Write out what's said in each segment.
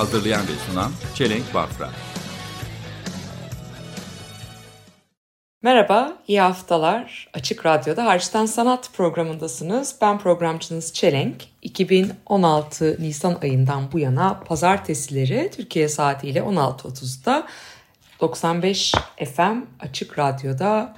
Hazırlayan ve sunan Çelenk Bafra. Merhaba, iyi haftalar. Açık Radyo'da Harçtan Sanat programındasınız. Ben programcınız Çelenk. 2016 Nisan ayından bu yana pazartesileri Türkiye saatiyle 16.30'da 95 FM Açık Radyo'da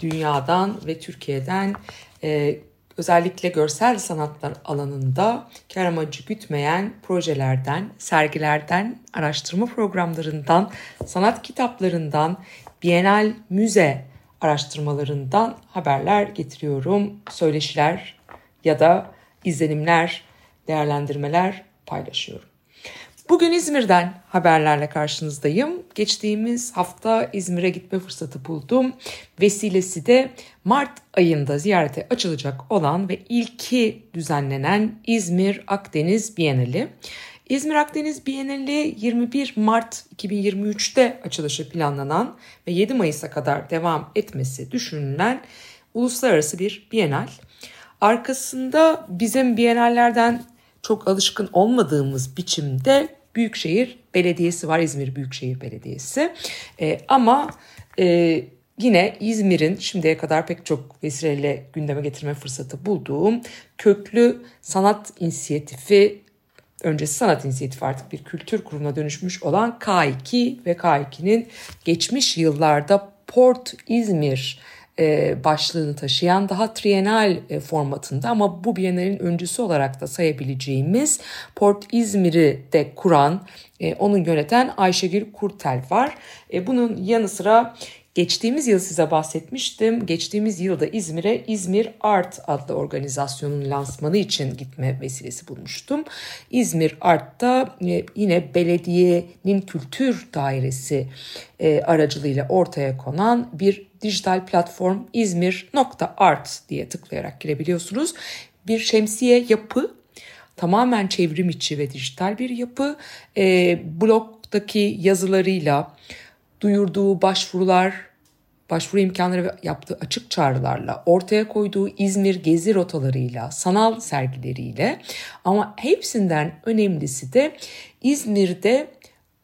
dünyadan ve Türkiye'den e, özellikle görsel sanatlar alanında kar amacı gütmeyen projelerden, sergilerden, araştırma programlarından, sanat kitaplarından, Bienal müze araştırmalarından haberler getiriyorum. Söyleşiler ya da izlenimler, değerlendirmeler paylaşıyorum. Bugün İzmir'den haberlerle karşınızdayım. Geçtiğimiz hafta İzmir'e gitme fırsatı buldum. Vesilesi de Mart ayında ziyarete açılacak olan ve ilki düzenlenen İzmir Akdeniz Bienali. İzmir Akdeniz Bienali 21 Mart 2023'te açılışı planlanan ve 7 Mayıs'a kadar devam etmesi düşünülen uluslararası bir bienal. Arkasında bizim bienallerden çok alışkın olmadığımız biçimde Büyükşehir Belediyesi var, İzmir Büyükşehir Belediyesi. E, ama e, yine İzmir'in şimdiye kadar pek çok vesileyle gündeme getirme fırsatı bulduğum köklü sanat inisiyatifi öncesi sanat inisiyatifi artık bir kültür kurumuna dönüşmüş olan K2 ve K2'nin geçmiş yıllarda Port İzmir başlığını taşıyan daha trienal e, formatında ama bu Bienal'in öncüsü olarak da sayabileceğimiz Port İzmir'i de kuran, e, onu yöneten Ayşegül Kurtel var. Bunun yanı sıra Geçtiğimiz yıl size bahsetmiştim. Geçtiğimiz yılda İzmir'e İzmir Art adlı organizasyonun lansmanı için gitme vesilesi bulmuştum. İzmir Art'ta yine belediyenin kültür dairesi aracılığıyla ortaya konan bir dijital platform İzmir.art diye tıklayarak girebiliyorsunuz. Bir şemsiye yapı tamamen çevrim içi ve dijital bir yapı. E, blogdaki yazılarıyla, duyurduğu başvurular, başvuru imkanları ve yaptığı açık çağrılarla, ortaya koyduğu İzmir gezi rotalarıyla, sanal sergileriyle. Ama hepsinden önemlisi de İzmir'de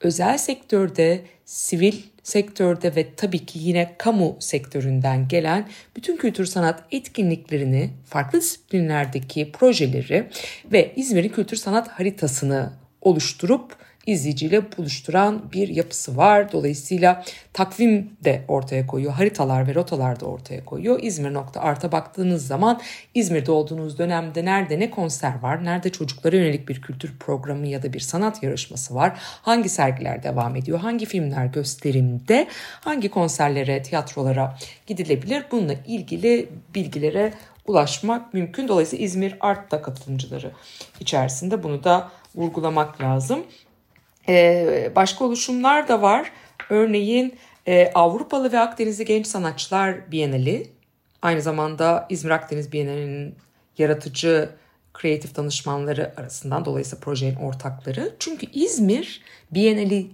özel sektörde, sivil sektörde ve tabii ki yine kamu sektöründen gelen bütün kültür sanat etkinliklerini, farklı disiplinlerdeki projeleri ve İzmir'in kültür sanat haritasını oluşturup izleyiciyle buluşturan bir yapısı var. Dolayısıyla takvim de ortaya koyuyor. Haritalar ve rotalar da ortaya koyuyor. İzmir nokta arta baktığınız zaman İzmir'de olduğunuz dönemde nerede ne konser var, nerede çocuklara yönelik bir kültür programı ya da bir sanat yarışması var, hangi sergiler devam ediyor, hangi filmler gösterimde, hangi konserlere, tiyatrolara gidilebilir bununla ilgili bilgilere ulaşmak mümkün. Dolayısıyla İzmir Art'ta katılımcıları içerisinde bunu da vurgulamak lazım. Ee, başka oluşumlar da var. Örneğin e, Avrupalı ve Akdenizli Genç Sanatçılar Bienali. Aynı zamanda İzmir Akdeniz Bienali'nin yaratıcı kreatif danışmanları arasından dolayısıyla projenin ortakları. Çünkü İzmir Bienali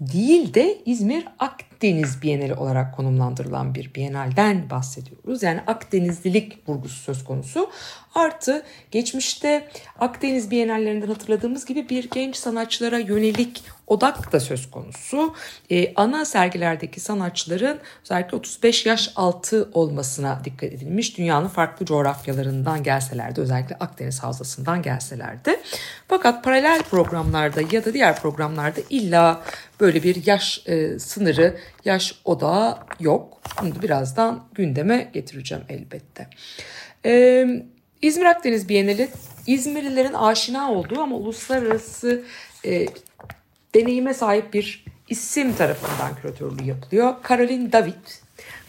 değil de İzmir Akdeniz Bienali olarak konumlandırılan bir bienalden bahsediyoruz. Yani Akdenizlilik vurgusu söz konusu. Artı geçmişte Akdeniz Bienallerinden hatırladığımız gibi bir genç sanatçılara yönelik odak da söz konusu. Ee, ana sergilerdeki sanatçıların özellikle 35 yaş altı olmasına dikkat edilmiş. Dünyanın farklı coğrafyalarından gelselerdi özellikle Akdeniz Havzası'ndan gelselerdi. Fakat paralel programlarda ya da diğer programlarda illa böyle bir yaş e, sınırı, yaş odağı yok. Bunu birazdan gündeme getireceğim elbette. Evet. İzmir Akdeniz Bienali İzmirlilerin aşina olduğu ama uluslararası e, deneyime sahip bir isim tarafından küratörlüğü yapılıyor. Caroline David.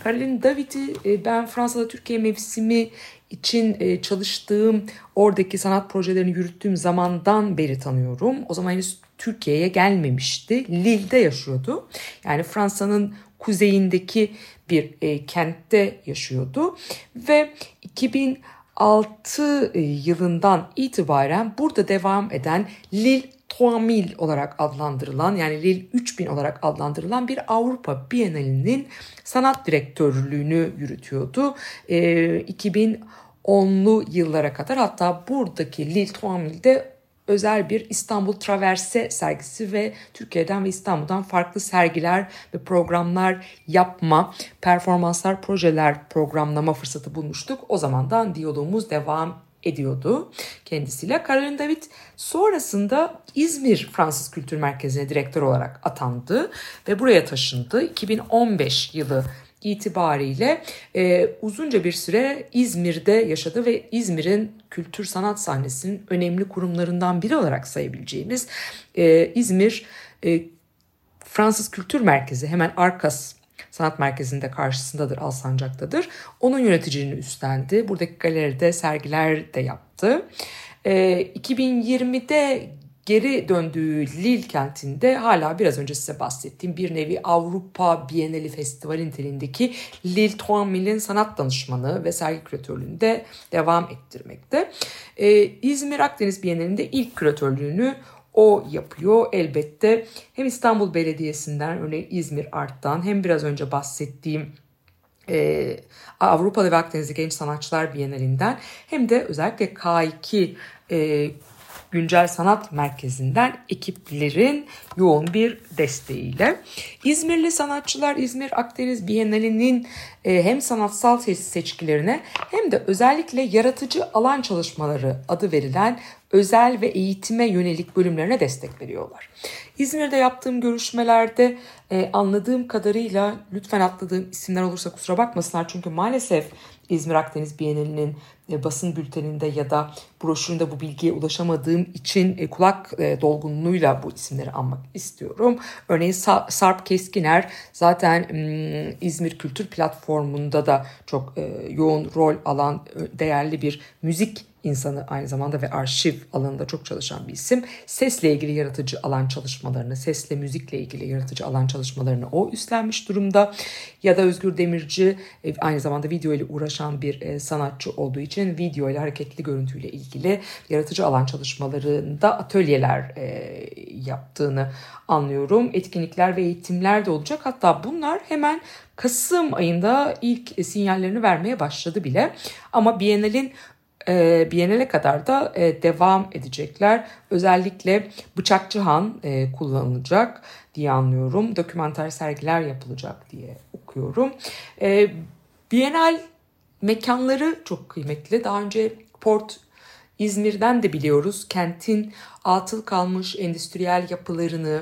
Caroline David'i e, ben Fransa'da Türkiye mevsimi için e, çalıştığım, oradaki sanat projelerini yürüttüğüm zamandan beri tanıyorum. O zaman henüz Türkiye'ye gelmemişti. Lille'de yaşıyordu. Yani Fransa'nın kuzeyindeki bir e, kentte yaşıyordu ve 2006 e, yılından itibaren burada devam eden Lille 3000 olarak adlandırılan yani Lille 3000 olarak adlandırılan bir Avrupa Bienalinin sanat direktörlüğünü yürütüyordu. E, 2010'lu yıllara kadar hatta buradaki Lille 3000'de özel bir İstanbul Traverse sergisi ve Türkiye'den ve İstanbul'dan farklı sergiler ve programlar yapma, performanslar, projeler programlama fırsatı bulmuştuk. O zamandan diyalogumuz devam ediyordu kendisiyle. Caroline David sonrasında İzmir Fransız Kültür Merkezi'ne direktör olarak atandı ve buraya taşındı. 2015 yılı itibariyle e, uzunca bir süre İzmir'de yaşadı ve İzmir'in kültür sanat sahnesinin önemli kurumlarından biri olarak sayabileceğimiz e, İzmir e, Fransız Kültür Merkezi hemen Arkas Sanat Merkezi'nde karşısındadır, Alsancak'tadır. Onun yöneticiliğini üstlendi. Buradaki galeride sergiler de yaptı. E, 2020'de geri döndüğü Lille kentinde hala biraz önce size bahsettiğim bir nevi Avrupa Bienali Festivali niteliğindeki Lille 3000'in sanat danışmanı ve sergi küratörlüğünde devam ettirmekte. Ee, İzmir Akdeniz Bienalinde ilk küratörlüğünü o yapıyor elbette. Hem İstanbul Belediyesi'nden örneğin İzmir Art'tan hem biraz önce bahsettiğim e, Avrupa'da ve Akdeniz'de Genç Sanatçılar Bienalinden hem de özellikle K2 e, Güncel Sanat Merkezi'nden ekiplerin yoğun bir desteğiyle. İzmirli sanatçılar İzmir Akdeniz Bienali'nin e, hem sanatsal seçkilerine hem de özellikle yaratıcı alan çalışmaları adı verilen özel ve eğitime yönelik bölümlerine destek veriyorlar. İzmir'de yaptığım görüşmelerde e, anladığım kadarıyla lütfen atladığım isimler olursa kusura bakmasınlar çünkü maalesef İzmir Akdeniz Bienali'nin basın bülteninde ya da broşüründe bu bilgiye ulaşamadığım için e, kulak e, dolgunluğuyla bu isimleri anmak istiyorum. Örneğin Sa- Sarp Keskiner zaten İzmir Kültür Platformu'nda da çok e, yoğun rol alan e, değerli bir müzik insanı aynı zamanda ve arşiv alanında çok çalışan bir isim. Sesle ilgili yaratıcı alan çalışmalarını, sesle müzikle ilgili yaratıcı alan çalışmalarını o üstlenmiş durumda. Ya da Özgür Demirci e, aynı zamanda video ile uğraşan bir e, sanatçı olduğu için video ile hareketli görüntüyle ilgili yaratıcı alan çalışmalarında atölyeler e, yaptığını anlıyorum. Etkinlikler ve eğitimler de olacak. Hatta bunlar hemen Kasım ayında ilk sinyallerini vermeye başladı bile. Ama Biennale'in e, Biennale kadar da e, devam edecekler. Özellikle Bıçakçı Han e, kullanılacak diye anlıyorum. Dokümenter sergiler yapılacak diye okuyorum. E, Bienal mekanları çok kıymetli. Daha önce Port İzmir'den de biliyoruz. Kentin atıl kalmış endüstriyel yapılarını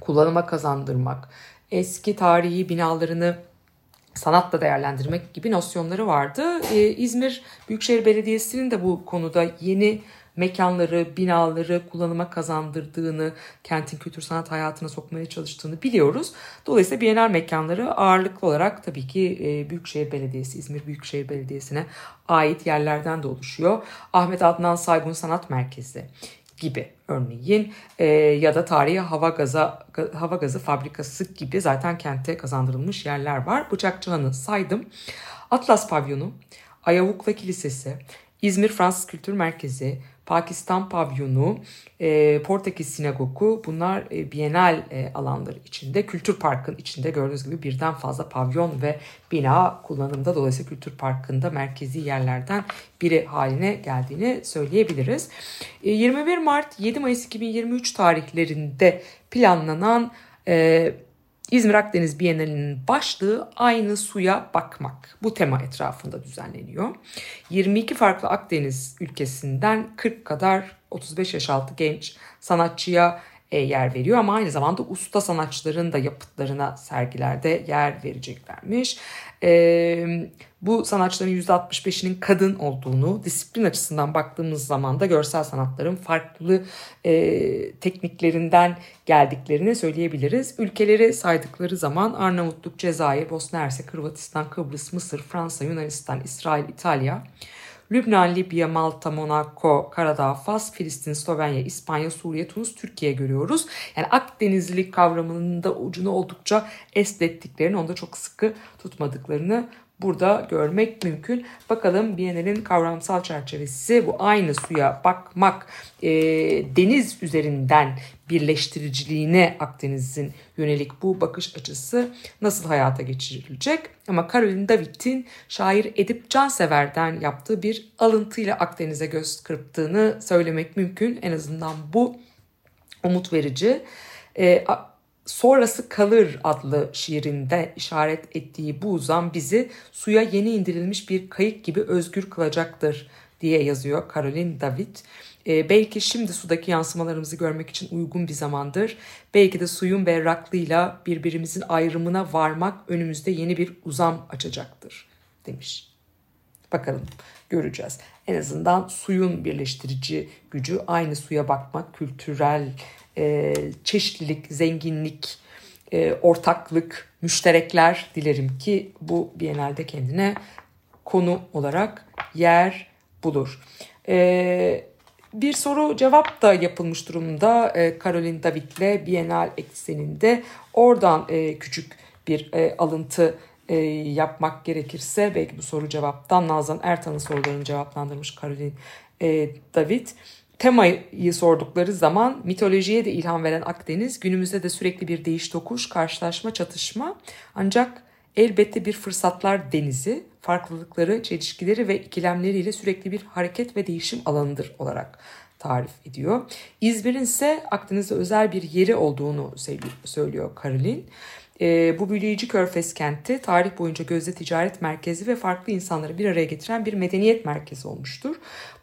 kullanıma kazandırmak, eski tarihi binalarını sanatla değerlendirmek gibi nosyonları vardı. Ee, İzmir Büyükşehir Belediyesi'nin de bu konuda yeni mekanları, binaları kullanıma kazandırdığını, kentin kültür sanat hayatına sokmaya çalıştığını biliyoruz. Dolayısıyla Bienal mekanları ağırlıklı olarak tabii ki e, Büyükşehir Belediyesi, İzmir Büyükşehir Belediyesi'ne ait yerlerden de oluşuyor. Ahmet Adnan Saygun Sanat Merkezi gibi örneğin e, ya da tarihi hava gaza hava gazı fabrikası gibi zaten kente kazandırılmış yerler var. Bıçakçıhan'ı saydım. Atlas Pavyonu, Ayavukla Kilisesi, İzmir Fransız Kültür Merkezi, Pakistan Pavyonu, e, Portekiz Sinagogu bunlar e, Bienal e, alanları içinde. Kültür Park'ın içinde gördüğünüz gibi birden fazla pavyon ve bina kullanımda. Dolayısıyla Kültür Park'ın da merkezi yerlerden biri haline geldiğini söyleyebiliriz. E, 21 Mart 7 Mayıs 2023 tarihlerinde planlanan e, İzmir Akdeniz Bienalinin başlığı aynı suya bakmak. Bu tema etrafında düzenleniyor. 22 farklı Akdeniz ülkesinden 40 kadar 35 yaş altı genç sanatçıya yer veriyor ama aynı zamanda usta sanatçıların da yapıtlarına sergilerde yer vereceklermiş. E, bu sanatçıların %65'inin kadın olduğunu, disiplin açısından baktığımız zaman da görsel sanatların farklı e, tekniklerinden geldiklerini söyleyebiliriz. Ülkeleri saydıkları zaman Arnavutluk, Cezayir, Bosna Hersek, Hırvatistan, Kıbrıs, Mısır, Fransa, Yunanistan, İsrail, İtalya, Lübnan, Libya, Malta, Monaco, Karadağ, Fas, Filistin, Slovenya, İspanya, Suriye, Tunus, Türkiye görüyoruz. Yani Akdenizlilik kavramının da ucunu oldukça esnettiklerini, onu da çok sıkı tutmadıklarını burada görmek mümkün. Bakalım Biennale'nin kavramsal çerçevesi bu aynı suya bakmak e, deniz üzerinden birleştiriciliğine Akdeniz'in yönelik bu bakış açısı nasıl hayata geçirilecek? Ama Caroline David'in şair Edip Cansever'den yaptığı bir alıntıyla Akdeniz'e göz kırptığını söylemek mümkün. En azından bu umut verici. E, Sonrası Kalır adlı şiirinde işaret ettiği bu uzam bizi suya yeni indirilmiş bir kayık gibi özgür kılacaktır diye yazıyor Caroline David. E, belki şimdi sudaki yansımalarımızı görmek için uygun bir zamandır. Belki de suyun berraklığıyla birbirimizin ayrımına varmak önümüzde yeni bir uzam açacaktır demiş. Bakalım göreceğiz. En azından suyun birleştirici gücü aynı suya bakmak, kültürel e, çeşitlilik, zenginlik, e, ortaklık, müşterekler dilerim ki bu Biennale'de kendine konu olarak yer bulur. E, bir soru cevap da yapılmış durumda e, Caroline David'le Biennale ekseninde. Oradan e, küçük bir e, alıntı yapmak gerekirse belki bu soru cevaptan Nazan Ertan'ın sorularını cevaplandırmış Caroline e, David temayı sordukları zaman mitolojiye de ilham veren Akdeniz günümüzde de sürekli bir değiş tokuş, karşılaşma, çatışma ancak elbette bir fırsatlar denizi, farklılıkları, çelişkileri ve ikilemleriyle sürekli bir hareket ve değişim alanıdır olarak tarif ediyor. İzmir'in ise Akdeniz'de özel bir yeri olduğunu söylüyor Caroline. E, bu büyüleyici körfez kenti tarih boyunca gözde ticaret merkezi ve farklı insanları bir araya getiren bir medeniyet merkezi olmuştur.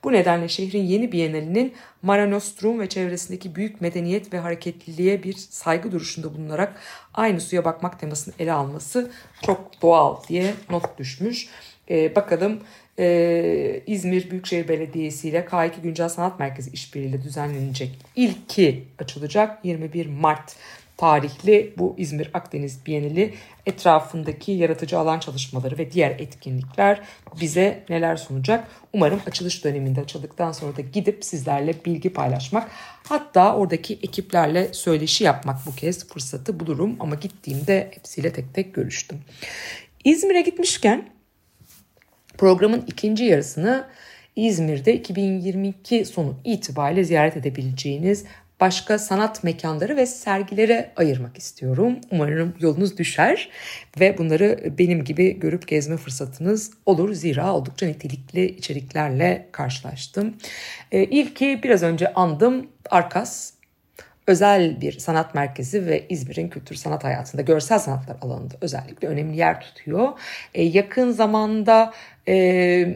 Bu nedenle şehrin yeni bienalinin Mara Nostrum ve çevresindeki büyük medeniyet ve hareketliliğe bir saygı duruşunda bulunarak aynı suya bakmak temasını ele alması çok doğal diye not düşmüş. E, bakalım ee, İzmir Büyükşehir Belediyesi ile K2 Güncel Sanat Merkezi işbirliğiyle düzenlenecek ilki açılacak 21 Mart tarihli bu İzmir Akdeniz Bienali etrafındaki yaratıcı alan çalışmaları ve diğer etkinlikler bize neler sunacak? Umarım açılış döneminde açıldıktan sonra da gidip sizlerle bilgi paylaşmak hatta oradaki ekiplerle söyleşi yapmak bu kez fırsatı bulurum ama gittiğimde hepsiyle tek tek görüştüm. İzmir'e gitmişken programın ikinci yarısını İzmir'de 2022 sonu itibariyle ziyaret edebileceğiniz başka sanat mekanları ve sergilere ayırmak istiyorum. Umarım yolunuz düşer ve bunları benim gibi görüp gezme fırsatınız olur. Zira oldukça nitelikli içeriklerle karşılaştım. Ee, ilki biraz önce andım Arkas özel bir sanat merkezi ve İzmir'in kültür sanat hayatında görsel sanatlar alanında özellikle önemli yer tutuyor. Ee, yakın zamanda e,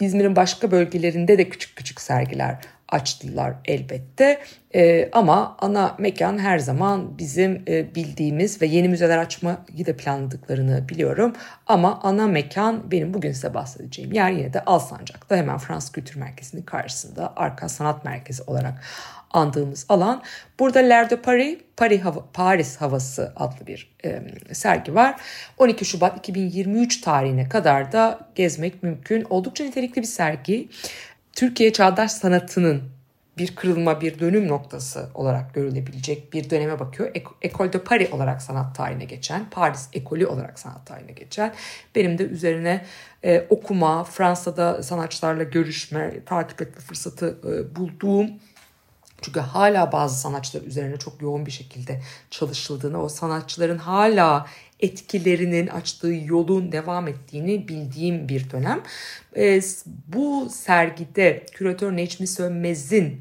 İzmir'in başka bölgelerinde de küçük küçük sergiler açtılar elbette. E, ama ana mekan her zaman bizim e, bildiğimiz ve yeni müzeler açmayı da planladıklarını biliyorum. Ama ana mekan benim bugün size bahsedeceğim yer yine de Alsancak'ta hemen Fransız Kültür Merkezi'nin karşısında Arka Sanat Merkezi olarak andığımız alan. Burada L'Air de Paris, Paris hava, Paris Havası adlı bir e, sergi var. 12 Şubat 2023 tarihine kadar da gezmek mümkün. Oldukça nitelikli bir sergi. Türkiye çağdaş sanatının bir kırılma, bir dönüm noktası olarak görülebilecek bir döneme bakıyor. Ecole de Paris olarak sanat tarihine geçen, Paris Ekolü olarak sanat tarihine geçen. Benim de üzerine e, okuma, Fransa'da sanatçılarla görüşme, takip etme fırsatı e, bulduğum çünkü hala bazı sanatçılar üzerine çok yoğun bir şekilde çalışıldığını, o sanatçıların hala etkilerinin açtığı yolun devam ettiğini bildiğim bir dönem. E, bu sergide küratör Necmi Sönmez'in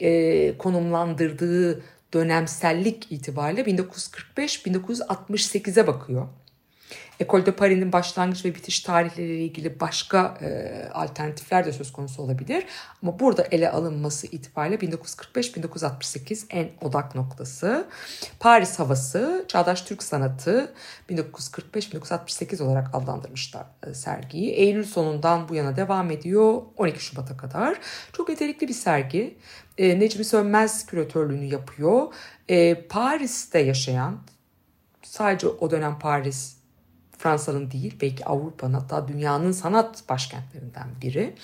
e, konumlandırdığı dönemsellik itibariyle 1945-1968'e bakıyor. Ecole de Paris'in başlangıç ve bitiş tarihleriyle ilgili başka e, alternatifler de söz konusu olabilir. Ama burada ele alınması itibariyle 1945-1968 en odak noktası. Paris havası, çağdaş Türk sanatı 1945-1968 olarak adlandırmışlar e, sergiyi. Eylül sonundan bu yana devam ediyor 12 Şubat'a kadar. Çok nitelikli bir sergi. E, Necmi Sönmez küratörlüğünü yapıyor. E, Paris'te yaşayan sadece o dönem Paris Fransa'nın değil belki Avrupa'nın hatta dünyanın sanat başkentlerinden biri.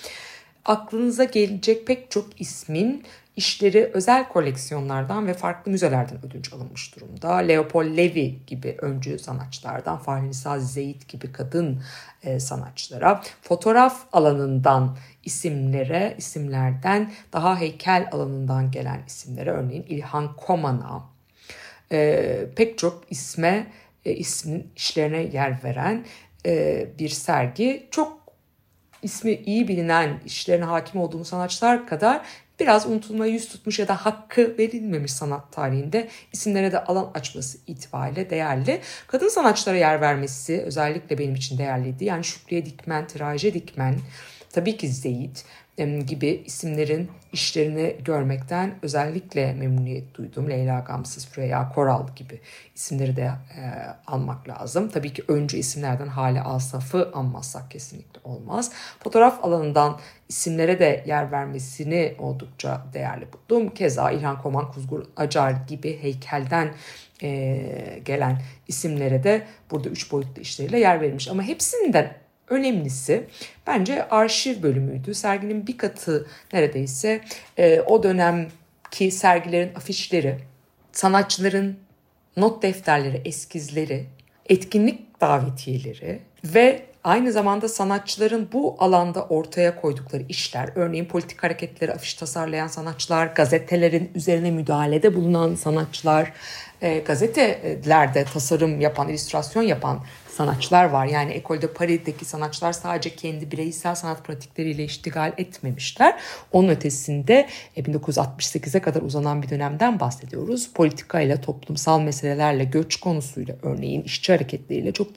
Aklınıza gelecek pek çok ismin işleri özel koleksiyonlardan ve farklı müzelerden ödünç alınmış durumda. Leopold Levi gibi öncü sanatçılardan, Fahri Nisa Zeyit gibi kadın e, sanatçılara, fotoğraf alanından isimlere, isimlerden daha heykel alanından gelen isimlere örneğin İlhan Koman'a e, pek çok isme e, ismin işlerine yer veren e, bir sergi. Çok ismi iyi bilinen, işlerine hakim olduğumuz sanatçılar kadar biraz unutulmaya yüz tutmuş ya da hakkı verilmemiş sanat tarihinde isimlerine de alan açması itibariyle değerli. Kadın sanatçılara yer vermesi özellikle benim için değerliydi. Yani Şükriye Dikmen, Tiraje Dikmen, tabii ki Zeyit gibi isimlerin işlerini görmekten özellikle memnuniyet duydum. Leyla Gamsız, Freya Koral gibi isimleri de e, almak lazım. Tabii ki öncü isimlerden Hale Asaf'ı anmazsak kesinlikle olmaz. Fotoğraf alanından isimlere de yer vermesini oldukça değerli buldum. Keza İlhan Koman, Kuzgur Acar gibi heykelden e, gelen isimlere de burada üç boyutlu işleriyle yer verilmiş. Ama hepsinden önemlisi bence arşiv bölümüydü. Serginin bir katı neredeyse e, o dönemki sergilerin afişleri, sanatçıların not defterleri, eskizleri, etkinlik davetiyeleri ve aynı zamanda sanatçıların bu alanda ortaya koydukları işler, örneğin politik hareketleri afiş tasarlayan sanatçılar, gazetelerin üzerine müdahalede bulunan sanatçılar, e, gazetelerde tasarım yapan, illüstrasyon yapan sanatçılar var. Yani Ecole de Paris'teki sanatçılar sadece kendi bireysel sanat pratikleriyle iştigal etmemişler. Onun ötesinde 1968'e kadar uzanan bir dönemden bahsediyoruz. Politikayla, toplumsal meselelerle, göç konusuyla örneğin işçi hareketleriyle çok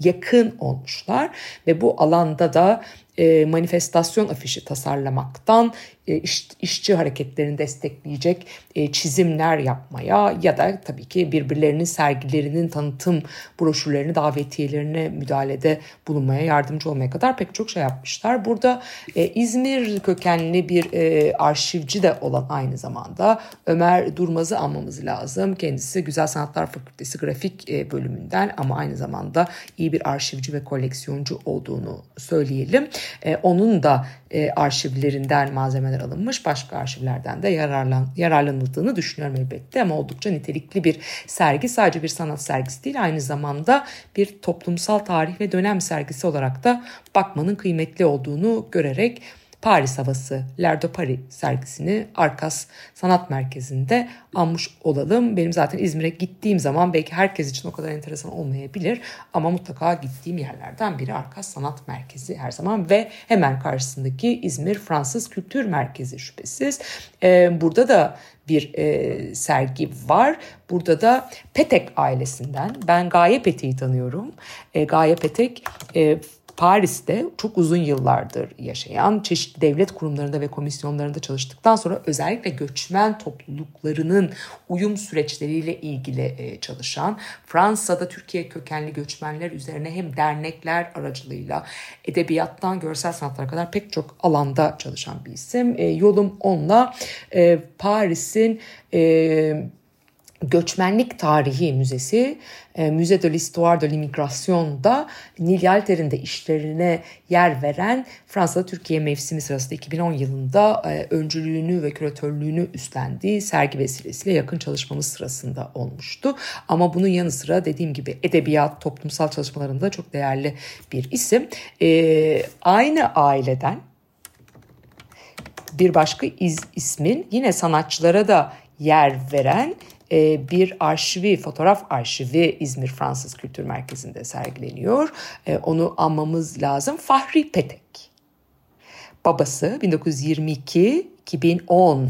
yakın olmuşlar. Ve bu alanda da e, manifestasyon afişi tasarlamaktan e, iş, işçi hareketlerini destekleyecek e, çizimler yapmaya ya da tabii ki birbirlerinin sergilerinin tanıtım broşürlerini davetiyelerine müdahalede bulunmaya yardımcı olmaya kadar pek çok şey yapmışlar. Burada e, İzmir kökenli bir e, arşivci de olan aynı zamanda Ömer Durmaz'ı anmamız lazım. Kendisi Güzel Sanatlar Fakültesi grafik e, bölümünden ama aynı zamanda iyi bir arşivci ve koleksiyoncu olduğunu söyleyelim. E, onun da e, arşivlerinden malzemeler alınmış, başka arşivlerden de yararlan, yararlanıldığını düşünüyorum elbette ama oldukça nitelikli bir sergi. Sadece bir sanat sergisi değil, aynı zamanda bir toplumsal tarih ve dönem sergisi olarak da bakmanın kıymetli olduğunu görerek Paris Havası Lerdo Paris sergisini Arkas Sanat Merkezi'nde almış olalım. Benim zaten İzmir'e gittiğim zaman belki herkes için o kadar enteresan olmayabilir ama mutlaka gittiğim yerlerden biri Arkas Sanat Merkezi her zaman ve hemen karşısındaki İzmir Fransız Kültür Merkezi şüphesiz. Ee, burada da bir e, sergi var. Burada da Petek ailesinden ben Gaye Petek'i tanıyorum. E, Gaye Petek e, Paris'te çok uzun yıllardır yaşayan, çeşitli devlet kurumlarında ve komisyonlarında çalıştıktan sonra özellikle göçmen topluluklarının uyum süreçleriyle ilgili e, çalışan, Fransa'da Türkiye kökenli göçmenler üzerine hem dernekler aracılığıyla edebiyattan görsel sanatlara kadar pek çok alanda çalışan bir isim. E, yolum onunla e, Paris'in Göçmenlik Tarihi Müzesi, Müze de l'Histoire de l'Immigration'da Nil de işlerine yer veren Fransa'da Türkiye mevsimi sırasında 2010 yılında e, öncülüğünü ve küratörlüğünü üstlendiği sergi vesilesiyle yakın çalışmamız sırasında olmuştu. Ama bunun yanı sıra dediğim gibi edebiyat, toplumsal çalışmalarında çok değerli bir isim. E, aynı aileden bir başka iz, ismin yine sanatçılara da yer veren e, bir arşivi, fotoğraf arşivi İzmir Fransız Kültür Merkezi'nde sergileniyor. E, onu anmamız lazım. Fahri Petek. Babası 1922-2010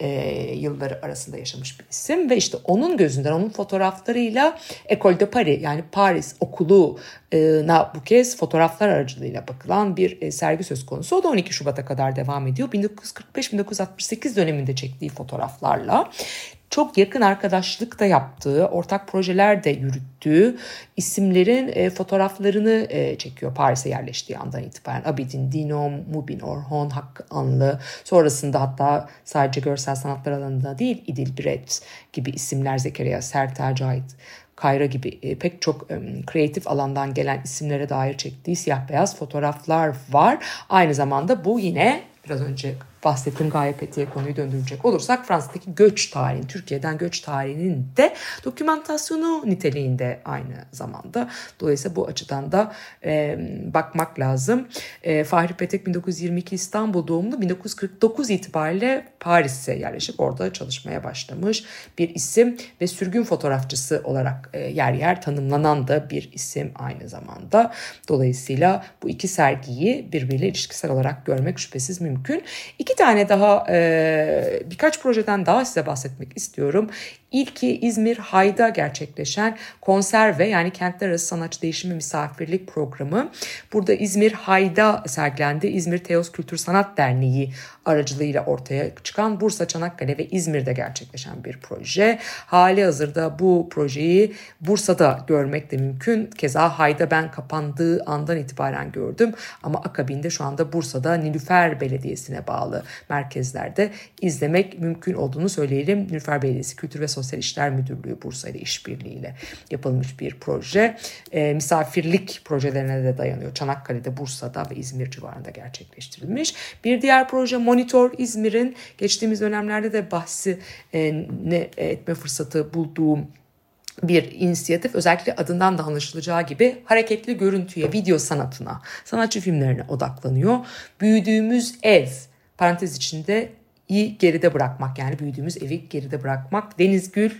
e, yılları arasında yaşamış bir isim ve işte onun gözünden onun fotoğraflarıyla Ecole de Paris yani Paris okuluna bu kez fotoğraflar aracılığıyla bakılan bir e, sergi söz konusu. O da 12 Şubat'a kadar devam ediyor. 1945-1968 döneminde çektiği fotoğraflarla çok yakın arkadaşlık da yaptığı, ortak projeler de yürüttüğü isimlerin e, fotoğraflarını e, çekiyor Paris'e yerleştiği andan itibaren. Abidin Dino, Mubin Orhon, Hakkı Anlı, sonrasında hatta sadece görsel sanatlar alanında değil İdil Biret gibi isimler Zekeriya Sertel Cahit Kayra gibi e, pek çok kreatif alandan gelen isimlere dair çektiği siyah beyaz fotoğraflar var. Aynı zamanda bu yine biraz önce bahsettiğim Gaye Peti'ye konuyu döndürecek olursak Fransa'daki göç tarihinin, Türkiye'den göç tarihinin de dokümantasyonu niteliğinde aynı zamanda. Dolayısıyla bu açıdan da e, bakmak lazım. E, Fahri Petek 1922 İstanbul doğumlu 1949 itibariyle Paris'e yerleşip orada çalışmaya başlamış bir isim ve sürgün fotoğrafçısı olarak e, yer yer tanımlanan da bir isim aynı zamanda. Dolayısıyla bu iki sergiyi birbiriyle ilişkisel olarak görmek şüphesiz mümkün. İki tane daha birkaç projeden daha size bahsetmek istiyorum. İlki İzmir Hay'da gerçekleşen konserve yani kentler arası sanatçı değişimi misafirlik programı. Burada İzmir Hay'da sergilendi. İzmir Teos Kültür Sanat Derneği aracılığıyla ortaya çıkan Bursa, Çanakkale ve İzmir'de gerçekleşen bir proje. Hali hazırda bu projeyi Bursa'da görmek de mümkün. Keza Hay'da ben kapandığı andan itibaren gördüm ama akabinde şu anda Bursa'da Nilüfer Belediyesi'ne bağlı merkezlerde izlemek mümkün olduğunu söyleyelim. Nilüfer Belediyesi Kültür ve Sosyal İşler Müdürlüğü Bursa ile işbirliğiyle yapılmış bir proje. E, misafirlik projelerine de dayanıyor. Çanakkale'de, Bursa'da ve İzmir civarında gerçekleştirilmiş. Bir diğer proje Monitor İzmir'in geçtiğimiz dönemlerde de bahsi e, ne etme fırsatı bulduğum bir inisiyatif özellikle adından da anlaşılacağı gibi hareketli görüntüye, video sanatına, sanatçı filmlerine odaklanıyor. Büyüdüğümüz ev parantez içinde iyi geride bırakmak yani büyüdüğümüz evi geride bırakmak. Deniz Gül,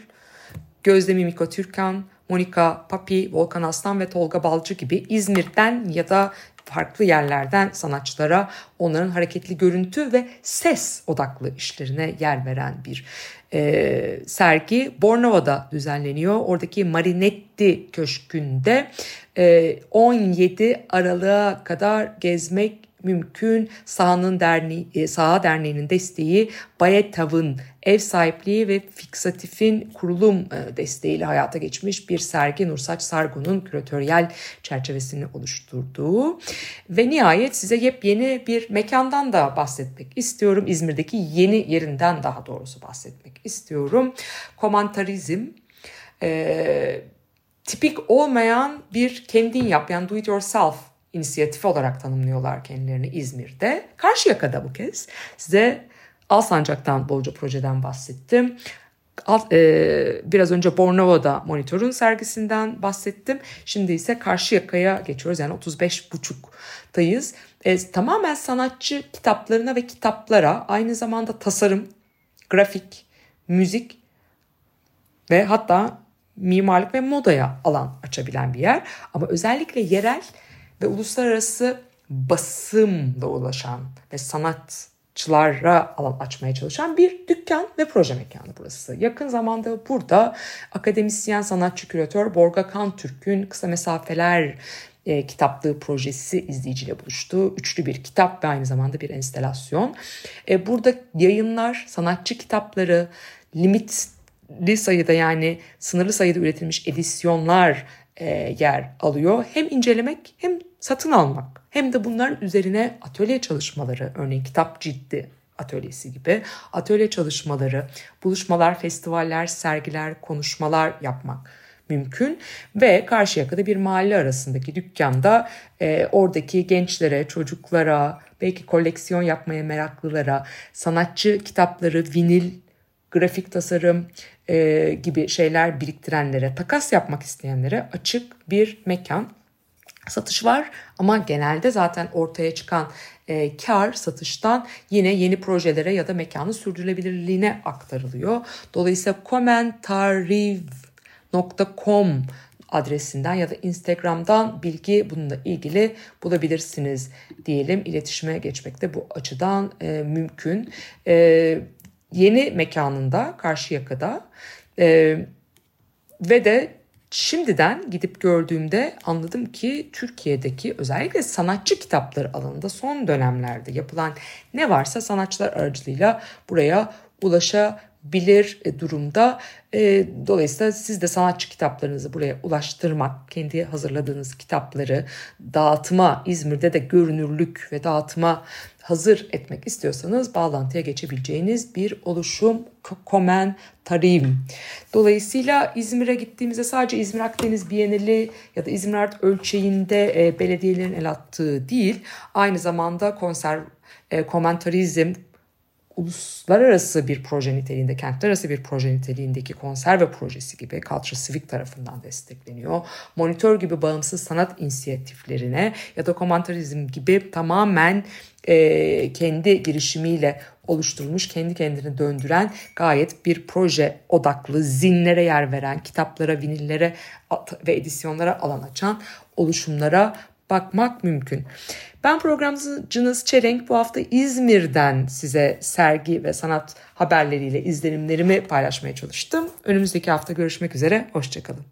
Gözde Mimiko Türkan, Monika Papi, Volkan Aslan ve Tolga Balcı gibi İzmir'den ya da farklı yerlerden sanatçılara onların hareketli görüntü ve ses odaklı işlerine yer veren bir e, sergi Bornova'da düzenleniyor. Oradaki Marinetti Köşkü'nde e, 17 Aralık'a kadar gezmek mümkün. Sahanın derneği, e, Saha Derneği'nin desteği Bayetav'ın ev sahipliği ve Fiksatif'in kurulum e, desteğiyle hayata geçmiş bir sergi Nursaç Sargun'un küratöryel çerçevesini oluşturduğu. Ve nihayet size yepyeni bir mekandan da bahsetmek istiyorum. İzmir'deki yeni yerinden daha doğrusu bahsetmek istiyorum. Komantarizm. Ee, tipik olmayan bir kendin yap yani do it yourself inisiyatifi olarak tanımlıyorlar kendilerini İzmir'de. Karşıyaka'da bu kez size Alsancak'tan bolca projeden bahsettim. Alt, e, biraz önce Bornova'da monitörün sergisinden bahsettim. Şimdi ise Karşıyaka'ya geçiyoruz. Yani 35 buçuktayız. E, tamamen sanatçı kitaplarına ve kitaplara aynı zamanda tasarım, grafik, müzik ve hatta mimarlık ve modaya alan açabilen bir yer. Ama özellikle yerel ve uluslararası basımla ulaşan ve sanatçılara alan açmaya çalışan bir dükkan ve proje mekanı burası. Yakın zamanda burada akademisyen sanatçı küratör Borga Kantürk'ün kısa mesafeler e, kitaplığı projesi izleyiciyle buluştu. Üçlü bir kitap ve aynı zamanda bir enstelasyon. E, burada yayınlar, sanatçı kitapları, limitli sayıda yani sınırlı sayıda üretilmiş edisyonlar e, yer alıyor. Hem incelemek hem satın almak hem de bunların üzerine atölye çalışmaları örneğin kitap ciddi atölyesi gibi atölye çalışmaları, buluşmalar, festivaller, sergiler, konuşmalar yapmak mümkün ve Karşıyaka'da bir mahalle arasındaki dükkanda e, oradaki gençlere, çocuklara, belki koleksiyon yapmaya meraklılara, sanatçı kitapları, vinil, grafik tasarım e, gibi şeyler biriktirenlere, takas yapmak isteyenlere açık bir mekan satış var ama genelde zaten ortaya çıkan e, kar satıştan yine yeni projelere ya da mekanın sürdürülebilirliğine aktarılıyor. Dolayısıyla komentariv.com adresinden ya da Instagram'dan bilgi bununla ilgili bulabilirsiniz diyelim. İletişime geçmek de bu açıdan e, mümkün. E, yeni mekanında Karşıyaka'da e, ve de şimdiden gidip gördüğümde anladım ki Türkiye'deki özellikle sanatçı kitapları alanında son dönemlerde yapılan ne varsa sanatçılar aracılığıyla buraya ulaşabilir e, durumda. E, dolayısıyla siz de sanatçı kitaplarınızı buraya ulaştırmak, kendi hazırladığınız kitapları dağıtıma, İzmir'de de görünürlük ve dağıtıma hazır etmek istiyorsanız bağlantıya geçebileceğiniz bir oluşum Komen Tarim. Dolayısıyla İzmir'e gittiğimizde sadece İzmir Akdeniz Bienali ya da İzmir Art ölçeğinde e, belediyelerin el attığı değil, aynı zamanda konser, e, komentarizm, uluslararası bir proje niteliğinde, kentler arası bir proje niteliğindeki konserve projesi gibi Culture Civic tarafından destekleniyor. Monitör gibi bağımsız sanat inisiyatiflerine ya da komentarizm gibi tamamen e, kendi girişimiyle oluşturulmuş, kendi kendini döndüren gayet bir proje odaklı, zinlere yer veren, kitaplara, vinillere ve edisyonlara alan açan oluşumlara bakmak mümkün. Ben programcınız Çelenk bu hafta İzmir'den size sergi ve sanat haberleriyle izlenimlerimi paylaşmaya çalıştım. Önümüzdeki hafta görüşmek üzere, hoşçakalın.